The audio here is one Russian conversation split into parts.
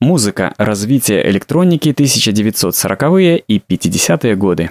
Музыка. Развитие электроники 1940-е и 50-е годы.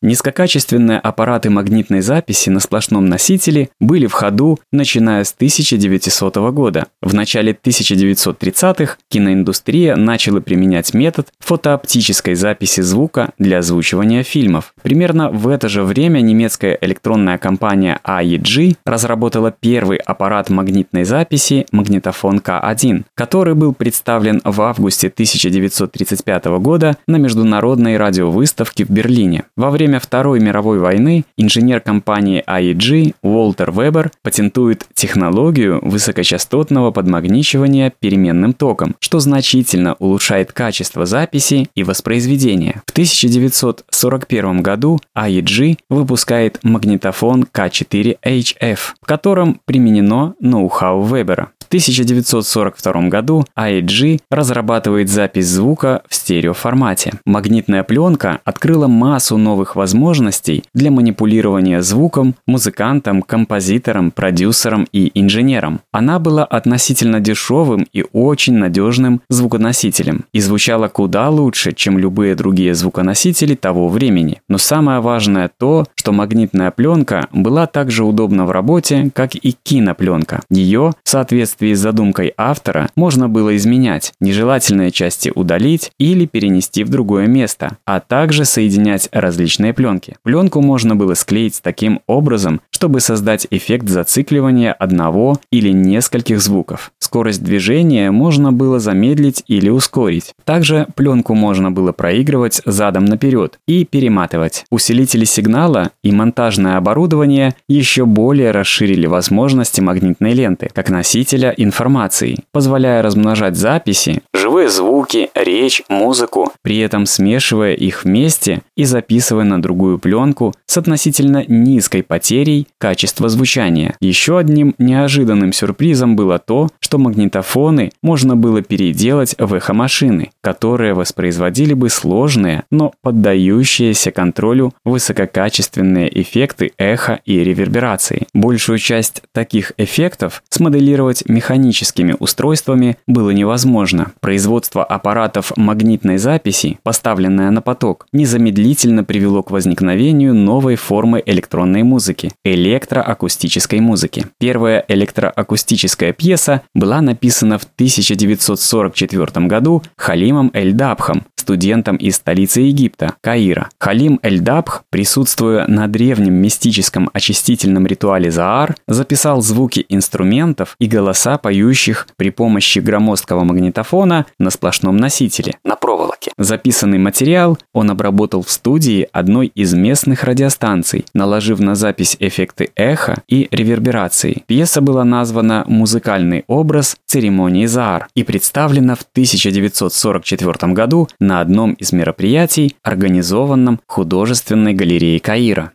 Низкокачественные аппараты магнитной записи на сплошном носителе были в ходу начиная с 1900 года. В начале 1930-х киноиндустрия начала применять метод фотооптической записи звука для озвучивания фильмов. Примерно в это же время немецкая электронная компания AEG разработала первый аппарат магнитной записи магнитофон К1, который был представлен в августе 1935 года на международной радиовыставке в Берлине. Во время время Второй мировой войны инженер компании AEG Уолтер Вебер патентует технологию высокочастотного подмагничивания переменным током, что значительно улучшает качество записи и воспроизведения. В 1941 году AEG выпускает магнитофон K4HF, в котором применено ноу-хау Вебера. 1942 году AEG разрабатывает запись звука в стереоформате. Магнитная пленка открыла массу новых возможностей для манипулирования звуком музыкантам, композиторам, продюсерам и инженерам. Она была относительно дешевым и очень надежным звуконосителем и звучала куда лучше, чем любые другие звуконосители того времени. Но самое важное то, что магнитная пленка была также удобна в работе, как и кинопленка. Ее, соответственно, соответствии с задумкой автора можно было изменять, нежелательные части удалить или перенести в другое место, а также соединять различные пленки. Пленку можно было склеить таким образом, чтобы создать эффект зацикливания одного или нескольких звуков. Скорость движения можно было замедлить или ускорить. Также пленку можно было проигрывать задом наперед и перематывать. Усилители сигнала и монтажное оборудование еще более расширили возможности магнитной ленты, как носителя носителя информации, позволяя размножать записи, живые звуки, речь, музыку, при этом смешивая их вместе и записывая на другую пленку с относительно низкой потерей качества звучания. Еще одним неожиданным сюрпризом было то, что магнитофоны можно было переделать в эхомашины, которые воспроизводили бы сложные, но поддающиеся контролю высококачественные эффекты эха и реверберации. Большую часть таких эффектов смоделировать механическими устройствами было невозможно. Производство аппаратов магнитной записи, поставленное на поток, незамедлительно привело к возникновению новой формы электронной музыки – электроакустической музыки. Первая электроакустическая пьеса была написана в 1944 году Халимом Эль-Дабхом, студентом из столицы Египта, Каира. Халим Эль-Дабх, присутствуя на древнем мистическом очистительном ритуале Заар, записал звуки инструментов и голоса поющих при помощи громоздкого магнитофона на сплошном носителе, на проволоке. Записанный материал он обработал в студии одной из местных радиостанций, наложив на запись эффекты эха и реверберации. Пьеса была названа «Музыкальный образ церемонии Заар» и представлена в 1944 году одном из мероприятий, организованном художественной галереей Каира.